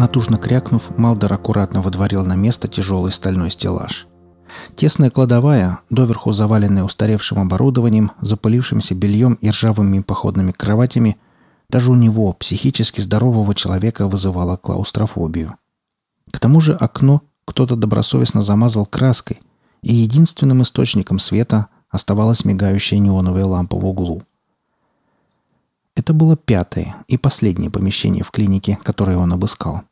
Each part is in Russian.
Натужно крякнув, Малдер аккуратно водворил на место тяжелый стальной стеллаж. Тесная кладовая, доверху заваленная устаревшим оборудованием, запылившимся бельем и ржавыми походными кроватями, даже у него, психически здорового человека, вызывала клаустрофобию. К тому же окно кто-то добросовестно замазал краской, и единственным источником света оставалась мигающая неоновая лампа в углу. Это было пятое и последнее помещение в клинике, которое он обыскал.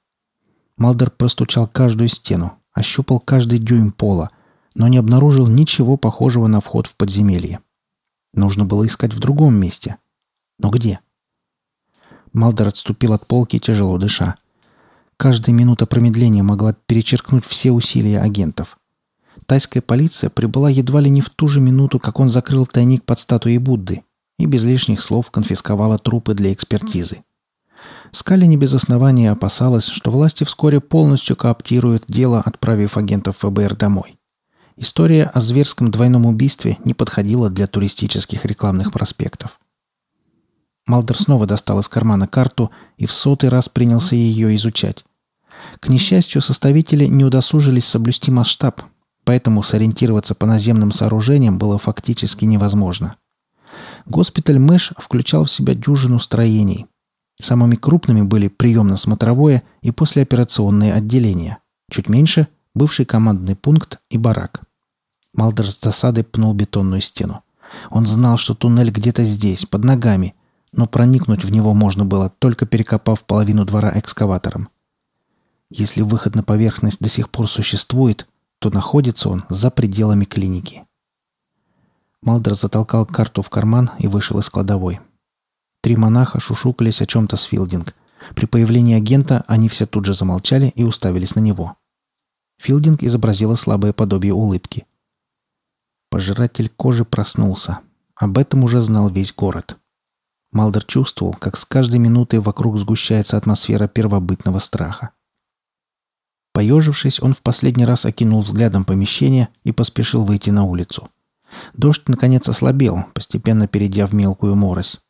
Малдер простучал каждую стену, ощупал каждый дюйм пола, но не обнаружил ничего похожего на вход в подземелье. Нужно было искать в другом месте. Но где? Малдер отступил от полки, тяжело дыша. Каждая минута промедления могла перечеркнуть все усилия агентов. Тайская полиция прибыла едва ли не в ту же минуту, как он закрыл тайник под статуей Будды и без лишних слов конфисковала трупы для экспертизы. Скали не без основания опасалась, что власти вскоре полностью кооптируют дело, отправив агентов ФБР домой. История о зверском двойном убийстве не подходила для туристических рекламных проспектов. Малдер снова достал из кармана карту и в сотый раз принялся ее изучать. К несчастью, составители не удосужились соблюсти масштаб, поэтому сориентироваться по наземным сооружениям было фактически невозможно. Госпиталь Мэш включал в себя дюжину строений. Самыми крупными были приемно-смотровое и послеоперационное отделение. Чуть меньше – бывший командный пункт и барак. Малдер с засадой пнул бетонную стену. Он знал, что туннель где-то здесь, под ногами, но проникнуть в него можно было, только перекопав половину двора экскаватором. Если выход на поверхность до сих пор существует, то находится он за пределами клиники. Малдер затолкал карту в карман и вышел из кладовой. Три монаха шушукались о чем-то с Филдинг. При появлении агента они все тут же замолчали и уставились на него. Филдинг изобразила слабое подобие улыбки. Пожиратель кожи проснулся. Об этом уже знал весь город. Малдер чувствовал, как с каждой минутой вокруг сгущается атмосфера первобытного страха. Поежившись, он в последний раз окинул взглядом помещение и поспешил выйти на улицу. Дождь, наконец, ослабел, постепенно перейдя в мелкую морось.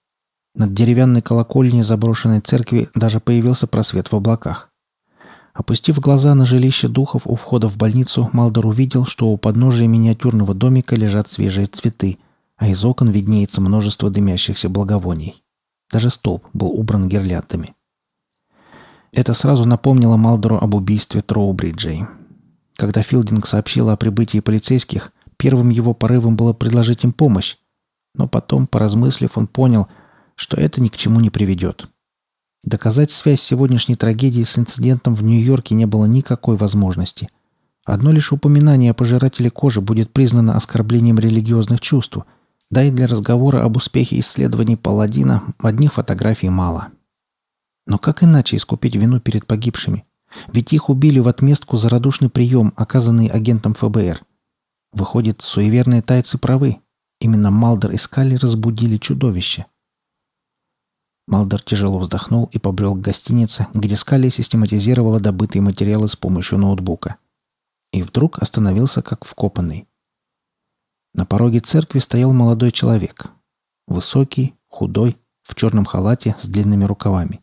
Над деревянной колокольней заброшенной церкви даже появился просвет в облаках. Опустив глаза на жилище духов у входа в больницу, Малдор увидел, что у подножия миниатюрного домика лежат свежие цветы, а из окон виднеется множество дымящихся благовоний. Даже столб был убран гирляндами. Это сразу напомнило Малдору об убийстве Троубриджей. Когда Филдинг сообщила о прибытии полицейских, Первым его порывом было предложить им помощь, но потом, поразмыслив, он понял, что это ни к чему не приведет. Доказать связь сегодняшней трагедии с инцидентом в Нью-Йорке не было никакой возможности. Одно лишь упоминание о пожирателе кожи будет признано оскорблением религиозных чувств, да и для разговора об успехе исследований Палладина одних фотографий мало. Но как иначе искупить вину перед погибшими? Ведь их убили в отместку за радушный прием, оказанный агентом ФБР. Выходит, суеверные тайцы правы. Именно Малдер и Скалли разбудили чудовище. Малдер тяжело вздохнул и побрел к гостинице, где Скалли систематизировала добытые материалы с помощью ноутбука. И вдруг остановился как вкопанный. На пороге церкви стоял молодой человек. Высокий, худой, в черном халате с длинными рукавами.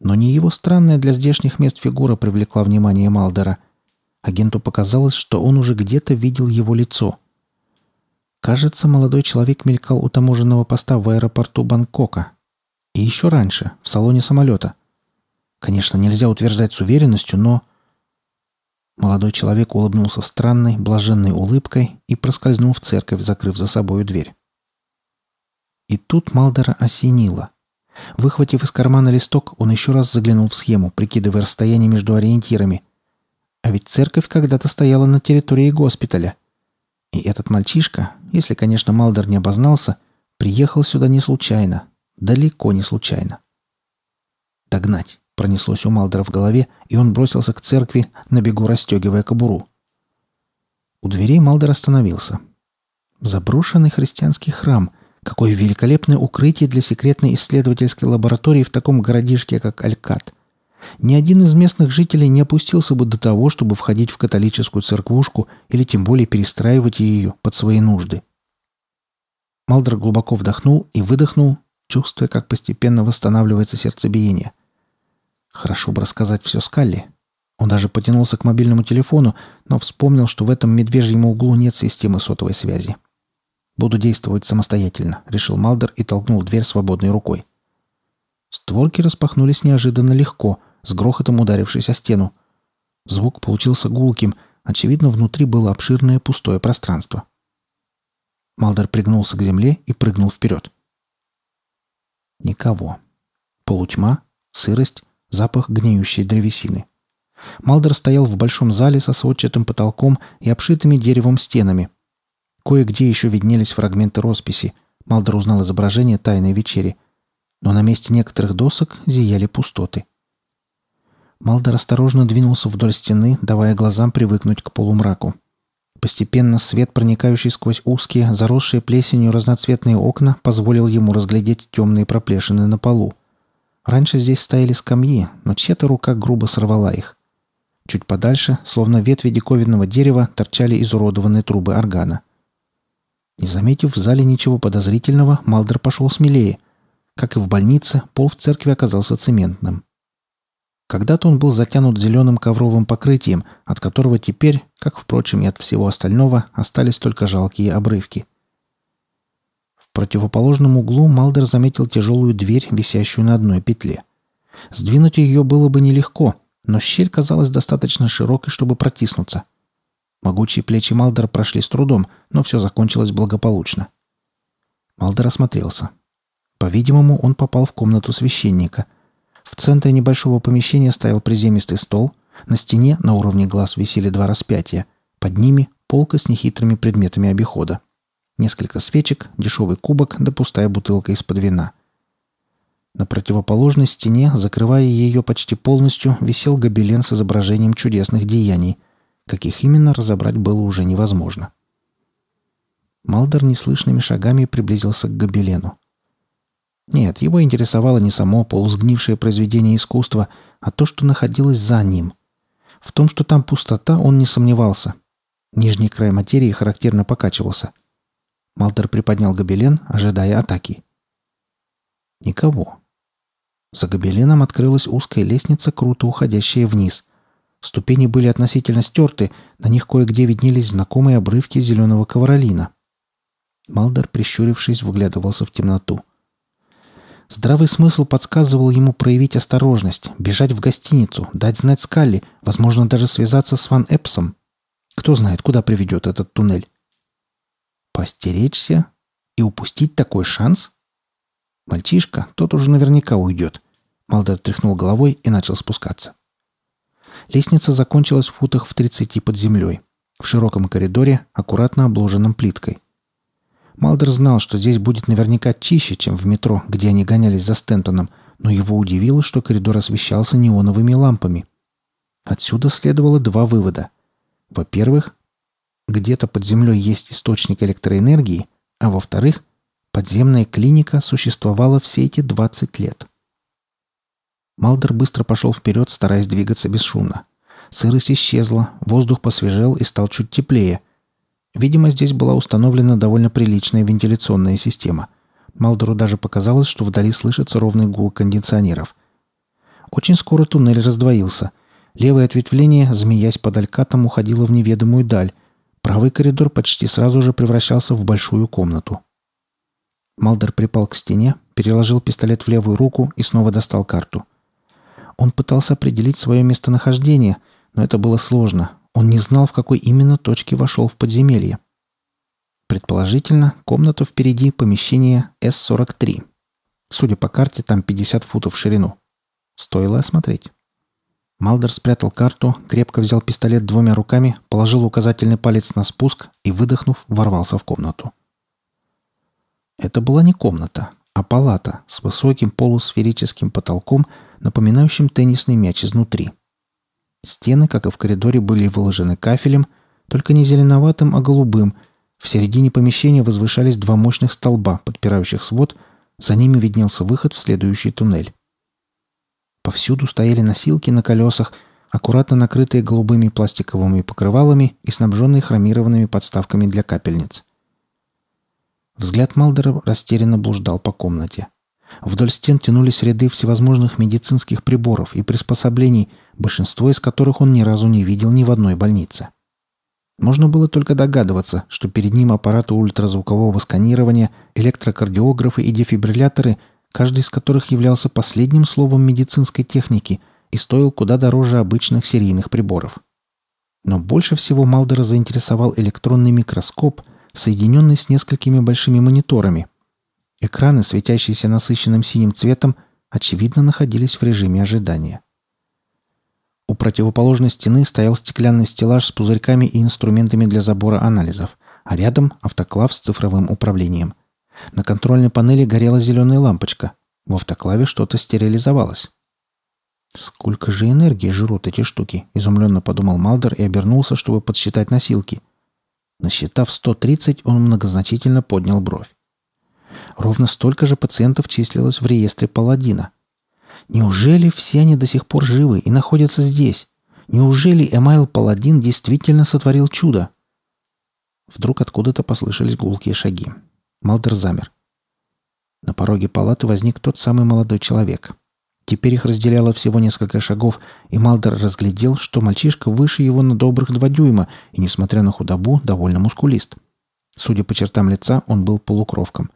Но не его странная для здешних мест фигура привлекла внимание Малдера – Агенту показалось, что он уже где-то видел его лицо. Кажется, молодой человек мелькал у таможенного поста в аэропорту Бангкока. И еще раньше, в салоне самолета. Конечно, нельзя утверждать с уверенностью, но... Молодой человек улыбнулся странной, блаженной улыбкой и проскользнул в церковь, закрыв за собою дверь. И тут Малдера осенило. Выхватив из кармана листок, он еще раз заглянул в схему, прикидывая расстояние между ориентирами, а ведь церковь когда-то стояла на территории госпиталя. И этот мальчишка, если, конечно, Малдер не обознался, приехал сюда не случайно. Далеко не случайно. «Догнать!» — пронеслось у Малдера в голове, и он бросился к церкви, на бегу расстегивая кобуру. У дверей Малдер остановился. Заброшенный христианский храм. Какое великолепное укрытие для секретной исследовательской лаборатории в таком городишке, как Алькат. Ни один из местных жителей не опустился бы до того, чтобы входить в католическую церквушку или тем более перестраивать ее под свои нужды. Малдер глубоко вдохнул и выдохнул, чувствуя, как постепенно восстанавливается сердцебиение. Хорошо бы рассказать все Скалли. Он даже потянулся к мобильному телефону, но вспомнил, что в этом медвежьем углу нет системы сотовой связи. «Буду действовать самостоятельно», — решил Малдер и толкнул дверь свободной рукой. Створки распахнулись неожиданно легко, с грохотом ударившись о стену. Звук получился гулким, очевидно, внутри было обширное пустое пространство. Малдер пригнулся к земле и прыгнул вперед. Никого. Полутьма, сырость, запах гниющей древесины. Малдер стоял в большом зале со сводчатым потолком и обшитыми деревом стенами. Кое-где еще виднелись фрагменты росписи. Малдер узнал изображение тайной вечери. Но на месте некоторых досок зияли пустоты. Малдер осторожно двинулся вдоль стены, давая глазам привыкнуть к полумраку. Постепенно свет, проникающий сквозь узкие, заросшие плесенью разноцветные окна, позволил ему разглядеть темные проплешины на полу. Раньше здесь стояли скамьи, но чья-то рука грубо сорвала их. Чуть подальше, словно ветви диковинного дерева, торчали изуродованные трубы органа. Не заметив в зале ничего подозрительного, Малдер пошел смелее. Как и в больнице, пол в церкви оказался цементным. Когда-то он был затянут зеленым ковровым покрытием, от которого теперь, как, впрочем, и от всего остального, остались только жалкие обрывки. В противоположном углу Малдер заметил тяжелую дверь, висящую на одной петле. Сдвинуть ее было бы нелегко, но щель казалась достаточно широкой, чтобы протиснуться. Могучие плечи Малдера прошли с трудом, но все закончилось благополучно. Малдер осмотрелся. По-видимому, он попал в комнату священника – в центре небольшого помещения стоял приземистый стол. На стене на уровне глаз висели два распятия. Под ними полка с нехитрыми предметами обихода. Несколько свечек, дешевый кубок да пустая бутылка из-под вина. На противоположной стене, закрывая ее почти полностью, висел гобелен с изображением чудесных деяний. Каких именно разобрать было уже невозможно. Малдер неслышными шагами приблизился к гобелену. Нет, его интересовало не само полусгнившее произведение искусства, а то, что находилось за ним. В том, что там пустота, он не сомневался. Нижний край материи характерно покачивался. Малтер приподнял гобелен, ожидая атаки. Никого. За гобеленом открылась узкая лестница, круто уходящая вниз. Ступени были относительно стерты, на них кое-где виднелись знакомые обрывки зеленого ковролина. Малдер, прищурившись, выглядывался в темноту. Здравый смысл подсказывал ему проявить осторожность, бежать в гостиницу, дать знать Скалли, возможно, даже связаться с Ван Эпсом. Кто знает, куда приведет этот туннель. Постеречься и упустить такой шанс? Мальчишка, тот уже наверняка уйдет. Малдер тряхнул головой и начал спускаться. Лестница закончилась в футах в тридцати под землей, в широком коридоре, аккуратно обложенном плиткой. Малдер знал, что здесь будет наверняка чище, чем в метро, где они гонялись за Стентоном, но его удивило, что коридор освещался неоновыми лампами. Отсюда следовало два вывода. Во-первых, где-то под землей есть источник электроэнергии, а во-вторых, подземная клиника существовала все эти 20 лет. Малдер быстро пошел вперед, стараясь двигаться бесшумно. Сырость исчезла, воздух посвежел и стал чуть теплее – Видимо, здесь была установлена довольно приличная вентиляционная система. Малдору даже показалось, что вдали слышится ровный гул кондиционеров. Очень скоро туннель раздвоился. Левое ответвление, змеясь под алькатом, уходило в неведомую даль. Правый коридор почти сразу же превращался в большую комнату. Малдер припал к стене, переложил пистолет в левую руку и снова достал карту. Он пытался определить свое местонахождение, но это было сложно. Он не знал, в какой именно точке вошел в подземелье. Предположительно, комната впереди помещение С-43. Судя по карте, там 50 футов в ширину. Стоило осмотреть. Малдер спрятал карту, крепко взял пистолет двумя руками, положил указательный палец на спуск и, выдохнув, ворвался в комнату. Это была не комната, а палата с высоким полусферическим потолком, напоминающим теннисный мяч изнутри. Стены, как и в коридоре, были выложены кафелем, только не зеленоватым, а голубым. В середине помещения возвышались два мощных столба, подпирающих свод, за ними виднелся выход в следующий туннель. Повсюду стояли носилки на колесах, аккуратно накрытые голубыми пластиковыми покрывалами и снабженные хромированными подставками для капельниц. Взгляд Малдера растерянно блуждал по комнате. Вдоль стен тянулись ряды всевозможных медицинских приборов и приспособлений, большинство из которых он ни разу не видел ни в одной больнице. Можно было только догадываться, что перед ним аппараты ультразвукового сканирования, электрокардиографы и дефибрилляторы, каждый из которых являлся последним словом медицинской техники и стоил куда дороже обычных серийных приборов. Но больше всего Малдера заинтересовал электронный микроскоп, соединенный с несколькими большими мониторами. Экраны, светящиеся насыщенным синим цветом, очевидно находились в режиме ожидания. У противоположной стены стоял стеклянный стеллаж с пузырьками и инструментами для забора анализов, а рядом автоклав с цифровым управлением. На контрольной панели горела зеленая лампочка. В автоклаве что-то стерилизовалось. «Сколько же энергии жрут эти штуки?» – изумленно подумал Малдер и обернулся, чтобы подсчитать носилки. Насчитав 130, он многозначительно поднял бровь. Ровно столько же пациентов числилось в реестре Паладина. Неужели все они до сих пор живы и находятся здесь? Неужели Эмайл Паладин действительно сотворил чудо? Вдруг откуда-то послышались гулкие шаги. Малдер замер. На пороге палаты возник тот самый молодой человек. Теперь их разделяло всего несколько шагов, и Малдер разглядел, что мальчишка выше его на добрых два дюйма и, несмотря на худобу, довольно мускулист. Судя по чертам лица, он был полукровком.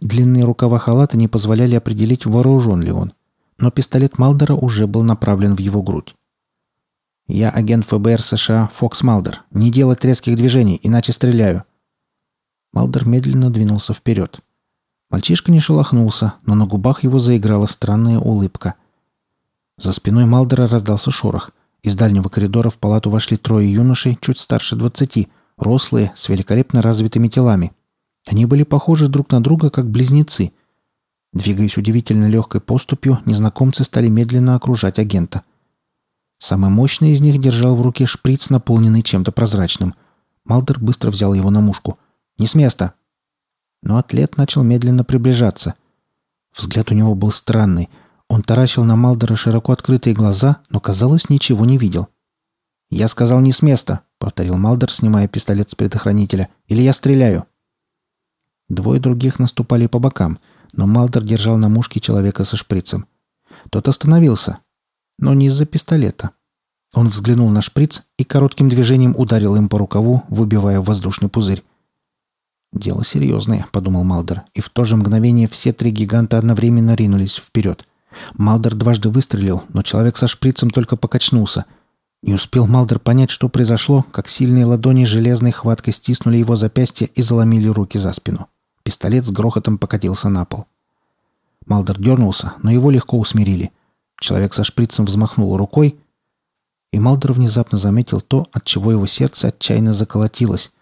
Длинные рукава халата не позволяли определить, вооружен ли он. Но пистолет Малдера уже был направлен в его грудь. «Я агент ФБР США Фокс Малдер. Не делать резких движений, иначе стреляю». Малдер медленно двинулся вперед. Мальчишка не шелохнулся, но на губах его заиграла странная улыбка. За спиной Малдера раздался шорох. Из дальнего коридора в палату вошли трое юношей, чуть старше двадцати, рослые, с великолепно развитыми телами. Они были похожи друг на друга, как близнецы. Двигаясь удивительно легкой поступью, незнакомцы стали медленно окружать агента. Самый мощный из них держал в руке шприц, наполненный чем-то прозрачным. Малдер быстро взял его на мушку. «Не с места!» но атлет начал медленно приближаться. Взгляд у него был странный. Он таращил на Малдера широко открытые глаза, но, казалось, ничего не видел. «Я сказал не с места», — повторил Малдер, снимая пистолет с предохранителя. «Или я стреляю». Двое других наступали по бокам, но Малдер держал на мушке человека со шприцем. Тот остановился, но не из-за пистолета. Он взглянул на шприц и коротким движением ударил им по рукаву, выбивая воздушный пузырь. «Дело серьезное», — подумал Малдер, и в то же мгновение все три гиганта одновременно ринулись вперед. Малдер дважды выстрелил, но человек со шприцем только покачнулся. Не успел Малдер понять, что произошло, как сильные ладони железной хваткой стиснули его запястье и заломили руки за спину. Пистолет с грохотом покатился на пол. Малдер дернулся, но его легко усмирили. Человек со шприцем взмахнул рукой, и Малдер внезапно заметил то, от чего его сердце отчаянно заколотилось.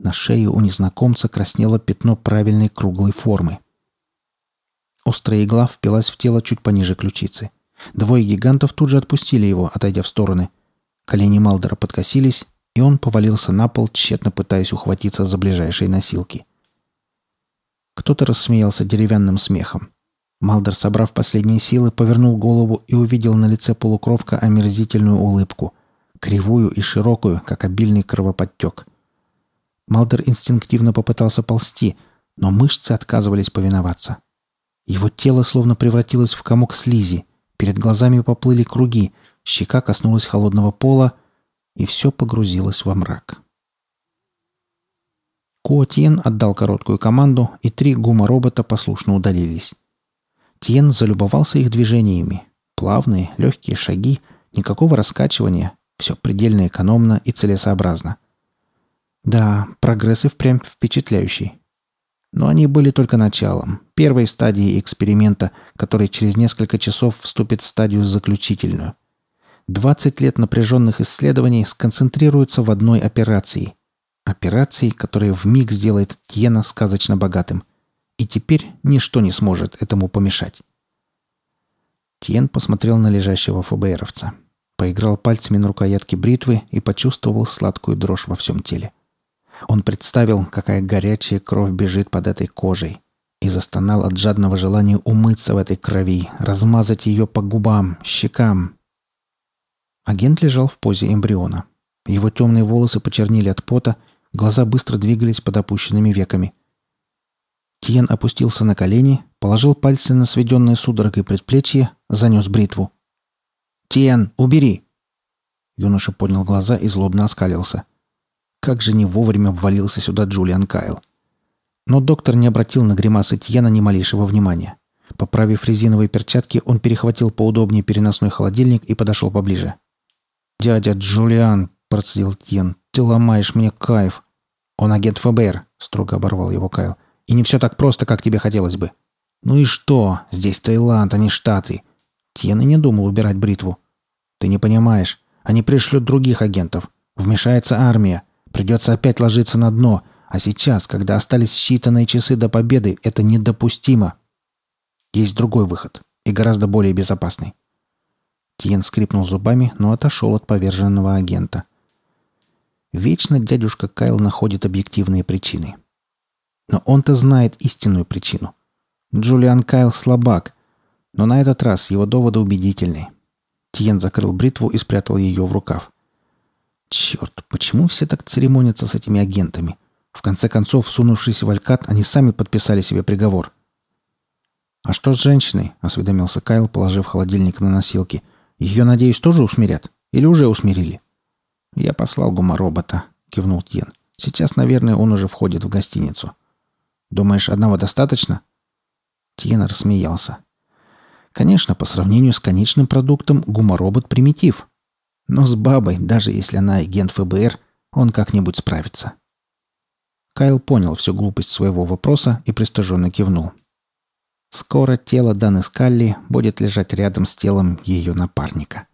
На шее у незнакомца краснело пятно правильной круглой формы. Острая игла впилась в тело чуть пониже ключицы. Двое гигантов тут же отпустили его, отойдя в стороны. Колени Малдера подкосились, и он повалился на пол, тщетно пытаясь ухватиться за ближайшие носилки. Кто-то рассмеялся деревянным смехом. Малдер, собрав последние силы, повернул голову и увидел на лице полукровка омерзительную улыбку, кривую и широкую, как обильный кровоподтек. Малдер инстинктивно попытался ползти, но мышцы отказывались повиноваться. Его тело словно превратилось в комок слизи, перед глазами поплыли круги, щека коснулась холодного пола, и все погрузилось во мрак. Ко Тien отдал короткую команду, и три гума-робота послушно удалились. Тien залюбовался их движениями. Плавные, легкие шаги, никакого раскачивания, все предельно экономно и целесообразно. Да, прогресс и впрямь впечатляющий. Но они были только началом, первой стадией эксперимента, который через несколько часов вступит в стадию заключительную. 20 лет напряженных исследований сконцентрируются в одной операции. Операции, которая вмиг сделает Тьена сказочно богатым. И теперь ничто не сможет этому помешать. Тьен посмотрел на лежащего ФБРовца. Поиграл пальцами на рукоятке бритвы и почувствовал сладкую дрожь во всем теле. Он представил, какая горячая кровь бежит под этой кожей, и застонал от жадного желания умыться в этой крови, размазать ее по губам, щекам. Агент лежал в позе эмбриона. Его темные волосы почернили от пота, глаза быстро двигались под опущенными веками. Тиен опустился на колени, положил пальцы на сведенное судорогой предплечье, занес бритву. «Тиен, убери!» Юноша поднял глаза и злобно оскалился. Как же не вовремя ввалился сюда Джулиан Кайл. Но доктор не обратил на гримасы Тьена ни малейшего внимания. Поправив резиновые перчатки, он перехватил поудобнее переносной холодильник и подошел поближе. «Дядя Джулиан!» – процедил Тьен. «Ты ломаешь мне кайф!» «Он агент ФБР», – строго оборвал его Кайл. «И не все так просто, как тебе хотелось бы». «Ну и что? Здесь Таиланд, а не Штаты». Тьен и не думал убирать бритву. «Ты не понимаешь. Они пришлют других агентов. Вмешается армия. Придется опять ложиться на дно. А сейчас, когда остались считанные часы до победы, это недопустимо. Есть другой выход. И гораздо более безопасный. Тиен скрипнул зубами, но отошел от поверженного агента. Вечно дядюшка Кайл находит объективные причины. Но он-то знает истинную причину. Джулиан Кайл слабак, но на этот раз его доводы убедительны. Тиен закрыл бритву и спрятал ее в рукав. Черт, почему все так церемонятся с этими агентами? В конце концов, сунувшись в Алькат, они сами подписали себе приговор. «А что с женщиной?» – осведомился Кайл, положив холодильник на носилки. «Ее, надеюсь, тоже усмирят? Или уже усмирили?» «Я послал гуморобота», – кивнул Тьен. «Сейчас, наверное, он уже входит в гостиницу». «Думаешь, одного достаточно?» Тьен рассмеялся. Конечно, по сравнению с конечным продуктом гуморобот примитив. Но с бабой, даже если она агент ФБР, он как-нибудь справится. Кайл понял всю глупость своего вопроса и пристыженно кивнул. Скоро тело Даны Скалли будет лежать рядом с телом ее напарника.